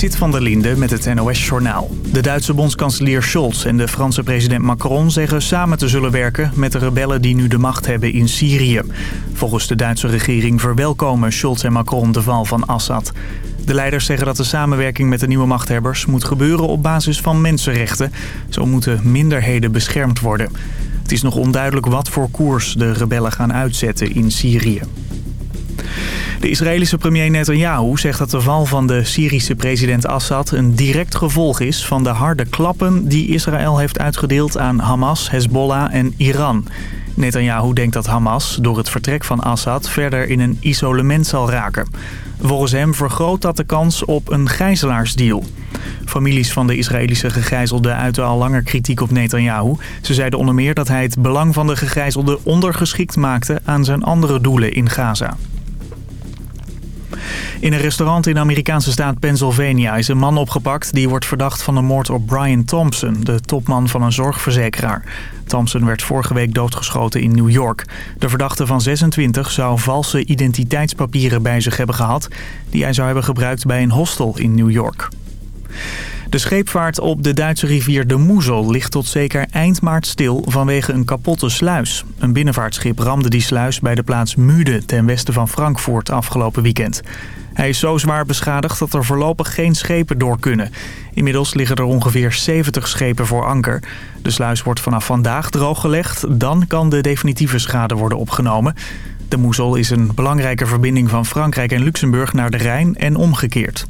Sit van der Linde met het NOS-journaal. De Duitse bondskanselier Scholz en de Franse president Macron zeggen samen te zullen werken met de rebellen die nu de macht hebben in Syrië. Volgens de Duitse regering verwelkomen Scholz en Macron de val van Assad. De leiders zeggen dat de samenwerking met de nieuwe machthebbers moet gebeuren op basis van mensenrechten. Zo moeten minderheden beschermd worden. Het is nog onduidelijk wat voor koers de rebellen gaan uitzetten in Syrië. De Israëlische premier Netanyahu zegt dat de val van de Syrische president Assad een direct gevolg is van de harde klappen die Israël heeft uitgedeeld aan Hamas, Hezbollah en Iran. Netanyahu denkt dat Hamas door het vertrek van Assad verder in een isolement zal raken. Volgens hem vergroot dat de kans op een gijzelaarsdeal. Families van de Israëlische gegijzelden uiten al langer kritiek op Netanyahu. Ze zeiden onder meer dat hij het belang van de gegijzelden ondergeschikt maakte aan zijn andere doelen in Gaza. In een restaurant in de Amerikaanse staat Pennsylvania is een man opgepakt... die wordt verdacht van de moord op Brian Thompson, de topman van een zorgverzekeraar. Thompson werd vorige week doodgeschoten in New York. De verdachte van 26 zou valse identiteitspapieren bij zich hebben gehad... die hij zou hebben gebruikt bij een hostel in New York. De scheepvaart op de Duitse rivier de Moezel ligt tot zeker eind maart stil vanwege een kapotte sluis. Een binnenvaartschip ramde die sluis bij de plaats Mude ten westen van Frankfurt afgelopen weekend. Hij is zo zwaar beschadigd dat er voorlopig geen schepen door kunnen. Inmiddels liggen er ongeveer 70 schepen voor anker. De sluis wordt vanaf vandaag drooggelegd. Dan kan de definitieve schade worden opgenomen. De Moezel is een belangrijke verbinding van Frankrijk en Luxemburg naar de Rijn en omgekeerd.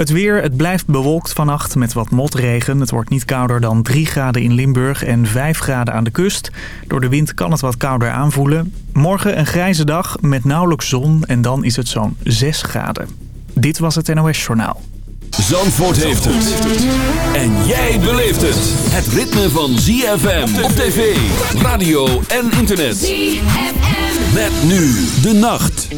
Het weer, het blijft bewolkt vannacht met wat motregen. Het wordt niet kouder dan 3 graden in Limburg en 5 graden aan de kust. Door de wind kan het wat kouder aanvoelen. Morgen een grijze dag met nauwelijks zon en dan is het zo'n 6 graden. Dit was het NOS Journaal. Zandvoort heeft het. En jij beleeft het. Het ritme van ZFM op tv, radio en internet. ZFM. Met nu de nacht.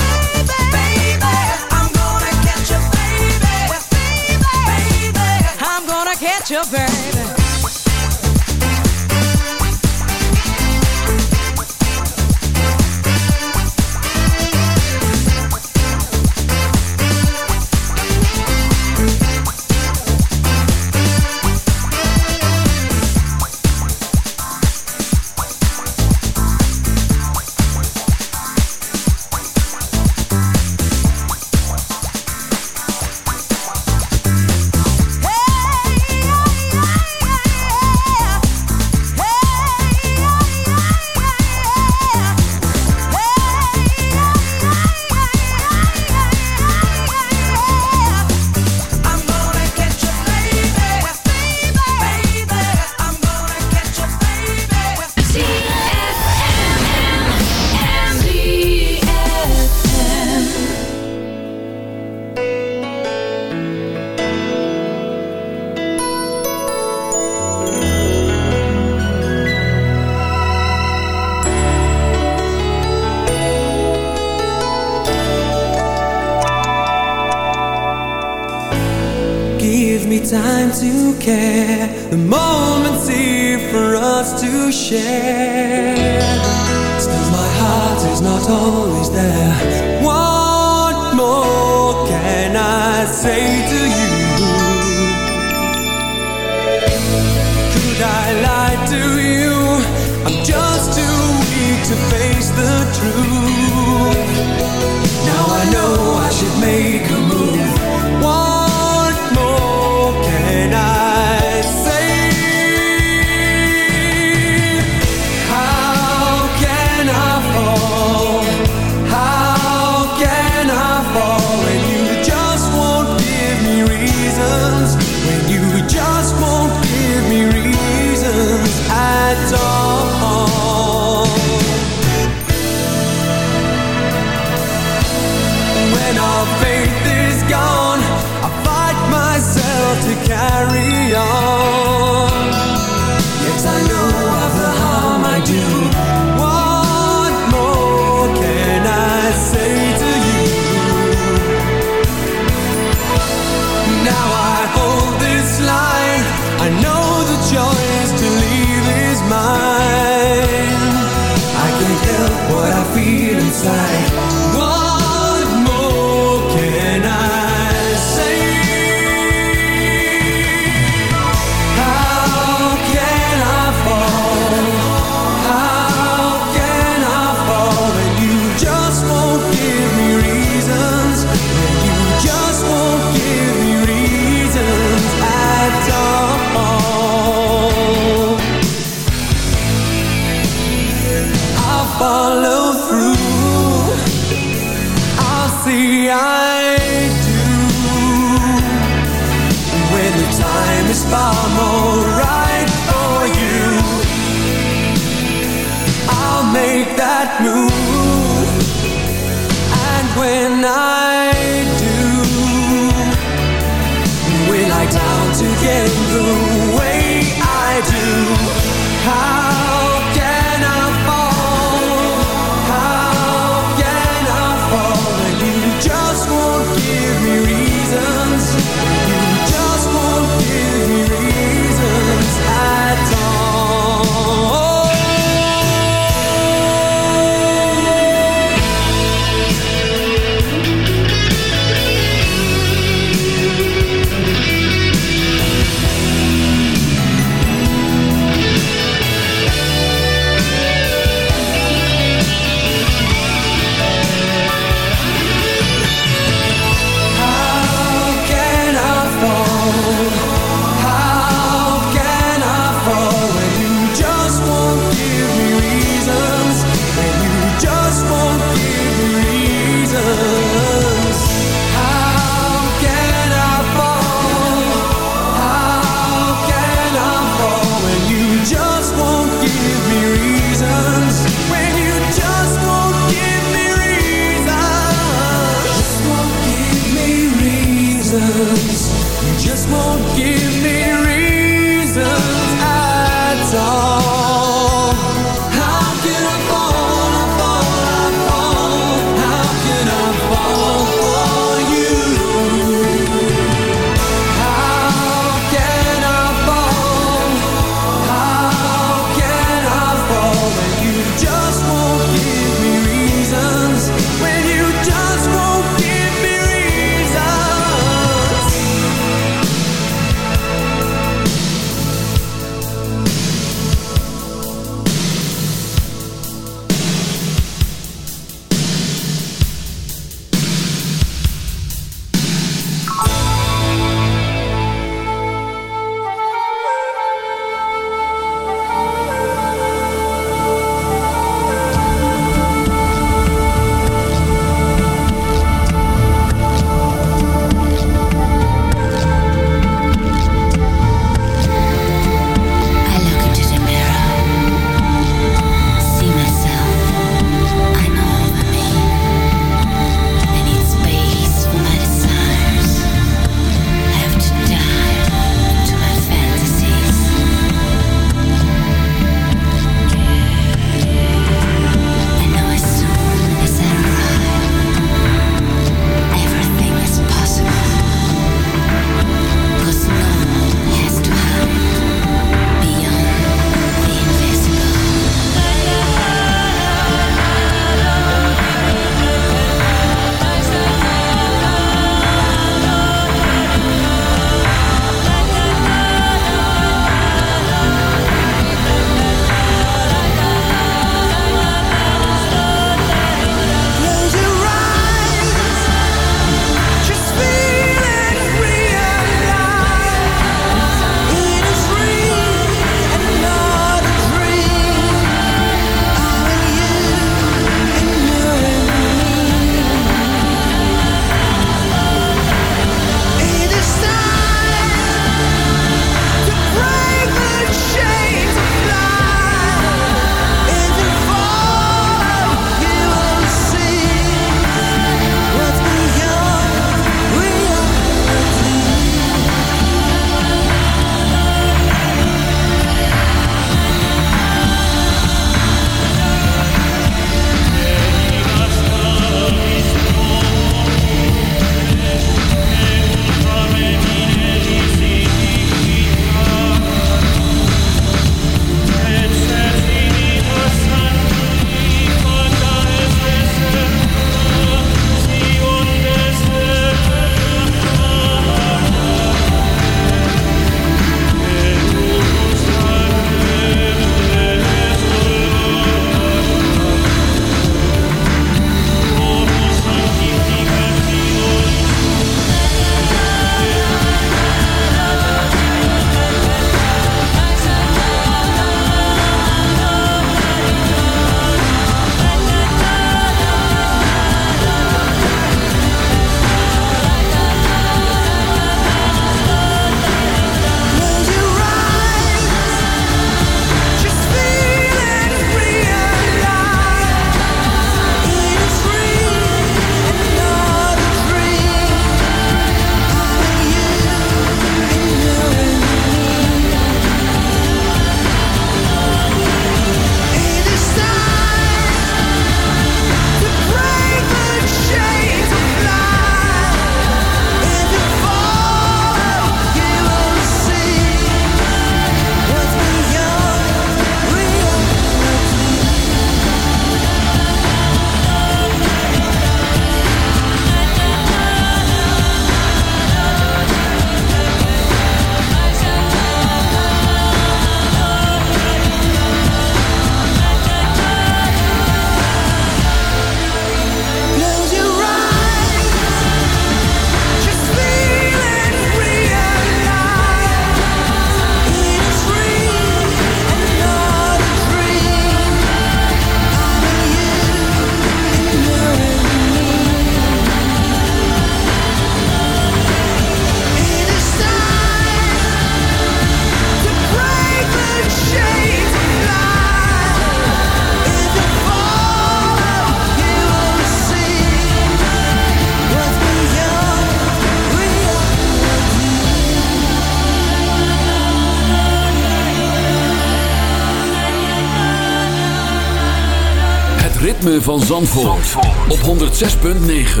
ritme van Zandvoort, op 106.9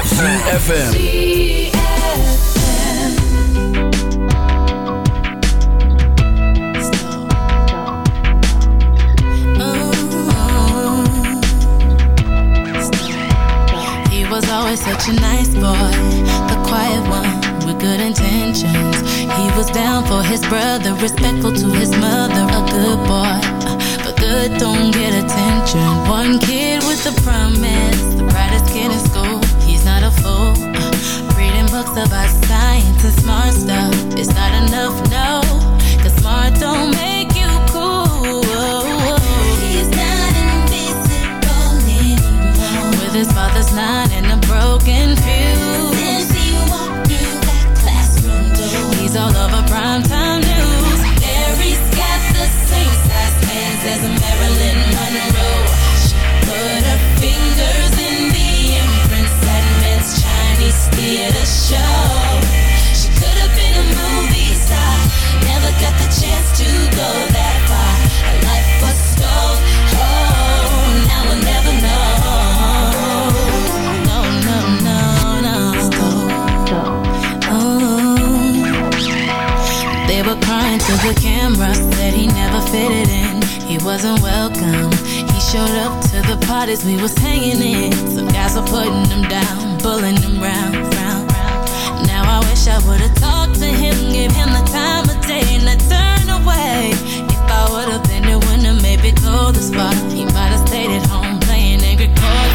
CFFM He was always such a nice boy The quiet one with good intentions. He was down for his brother Respectful to his mother A good boy. Good don't get attention. One kid with a promise, the brightest kid in school. He's not a fool. Reading books about science and smart stuff. It's not enough, no. Cause smart don't make you cool. He's not invisible anymore. With his father's nine and a broken fuse. He's all over primetime news. As Marilyn Monroe. She put her fingers in the that men's Chinese theater show. She could have been a movie star, never got the chance to go that far. Life was. Oh, now we'll never know. No, no, no, no. Oh. They were crying to the camera, said he never fitted in. Wasn't welcome. He showed up to the parties we was hanging in. Some guys were putting him down, pulling him round, round, round. Now I wish I would've talked to him, give him the time of day, and I turned away. If I would've been there when I maybe go the spot, he might've stayed at home playing angry chords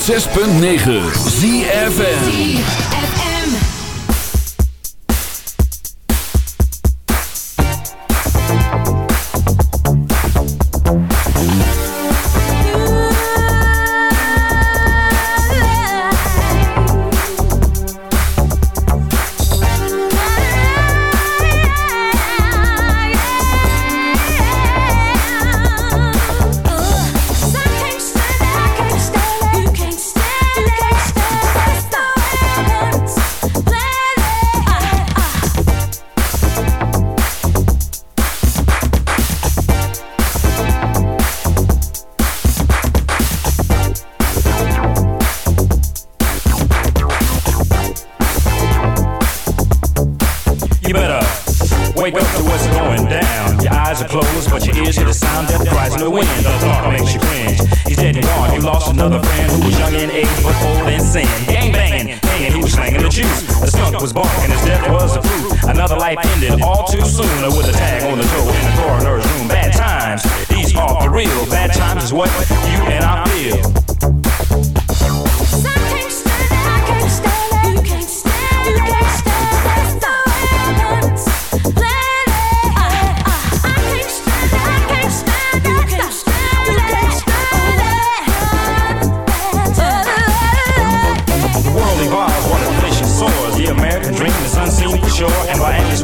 106.9 ZFN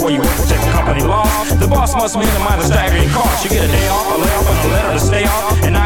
By you protect the company laws. The boss must minimize the staggering cost. You get a day off, a layoff, and a letter to stay off. And now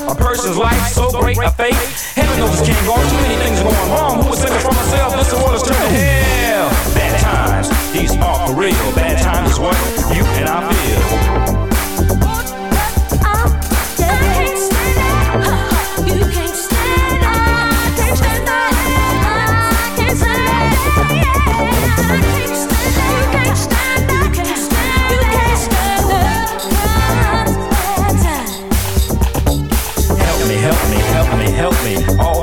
a person's life so great a fate? Heaven knows this can't go on. Too many things are going wrong. Who was thinking for myself? This world is turning hell. Bad times, these are for real. Bad times is what you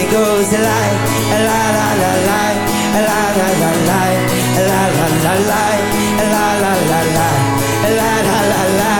It goes a la la la la, la la la la, la la la la, la la la la, la la la la,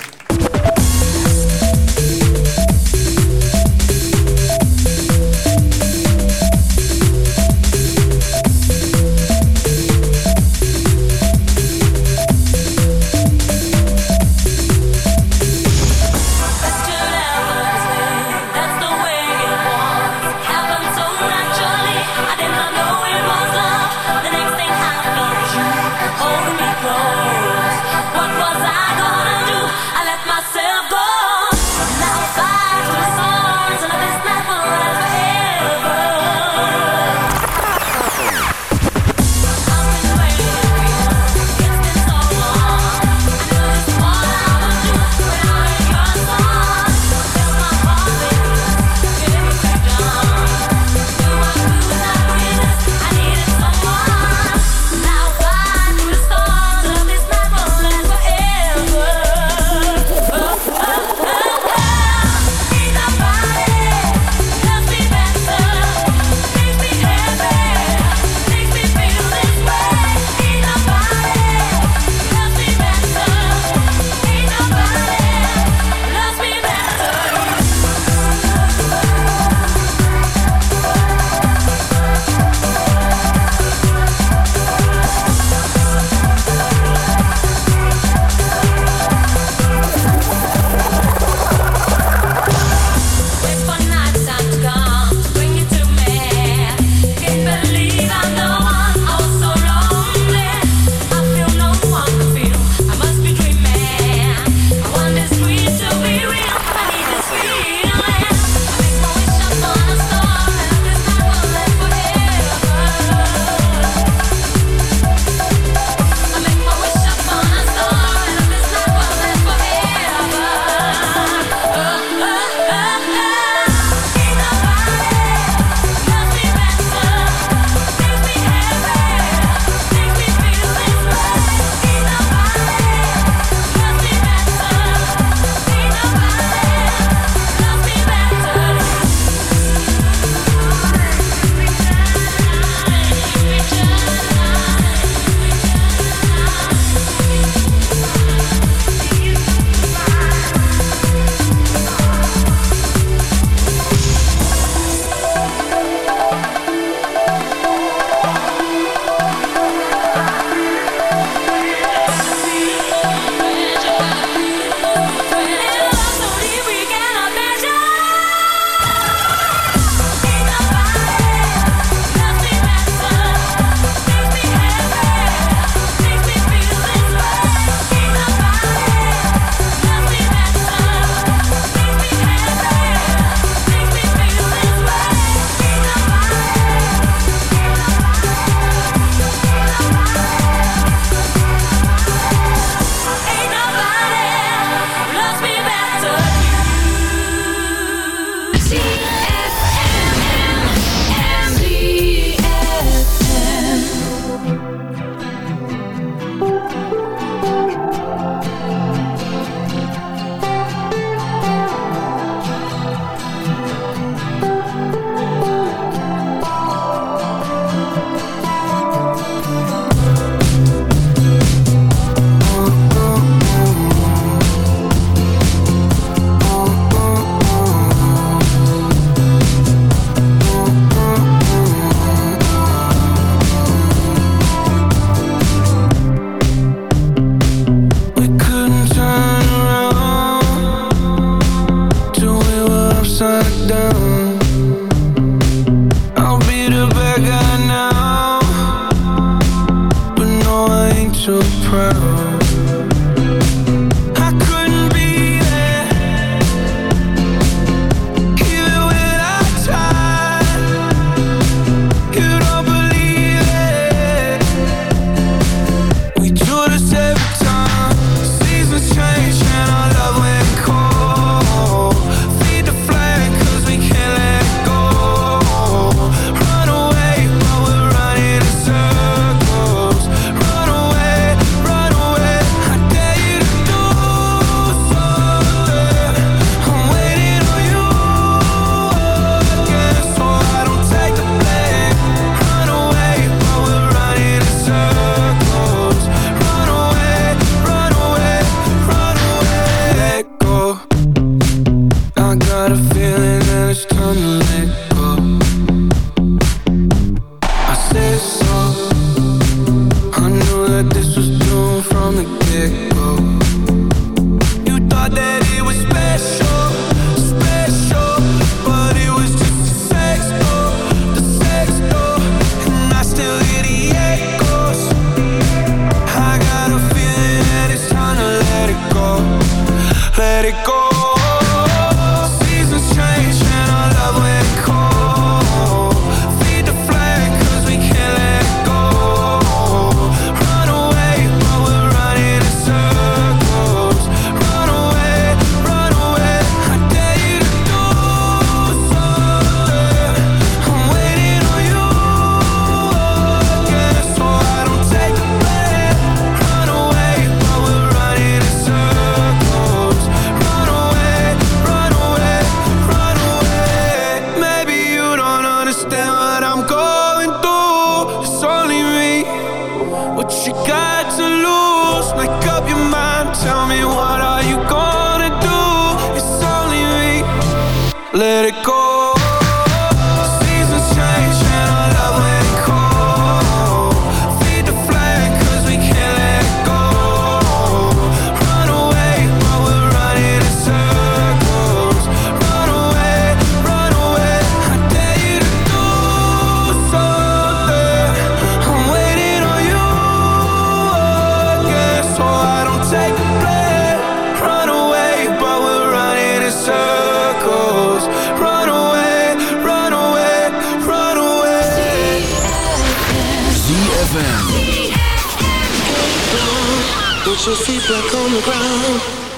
she'll see black on the ground.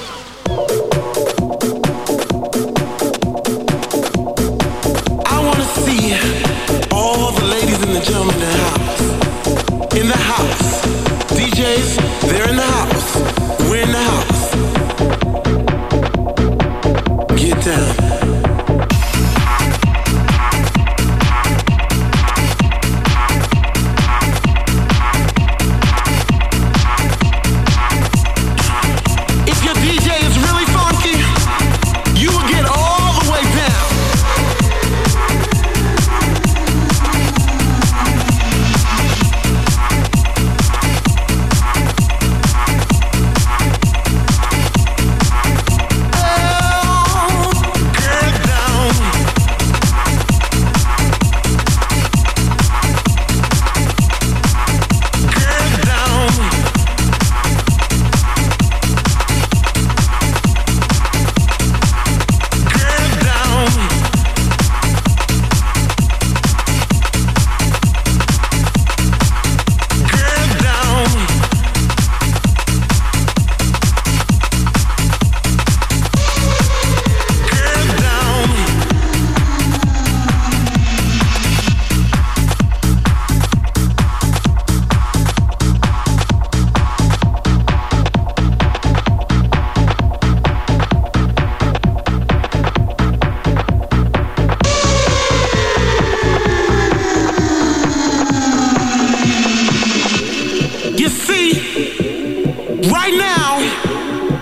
right now,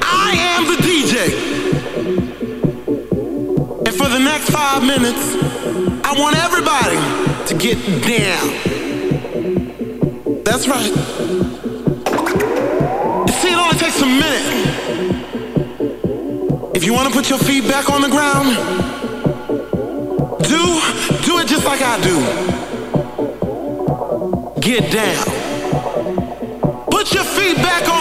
I am the DJ. And for the next five minutes, I want everybody to get down. That's right. You see, it only takes a minute. If you want to put your feet back on the ground, do, do it just like I do. Get down. Put your feet back on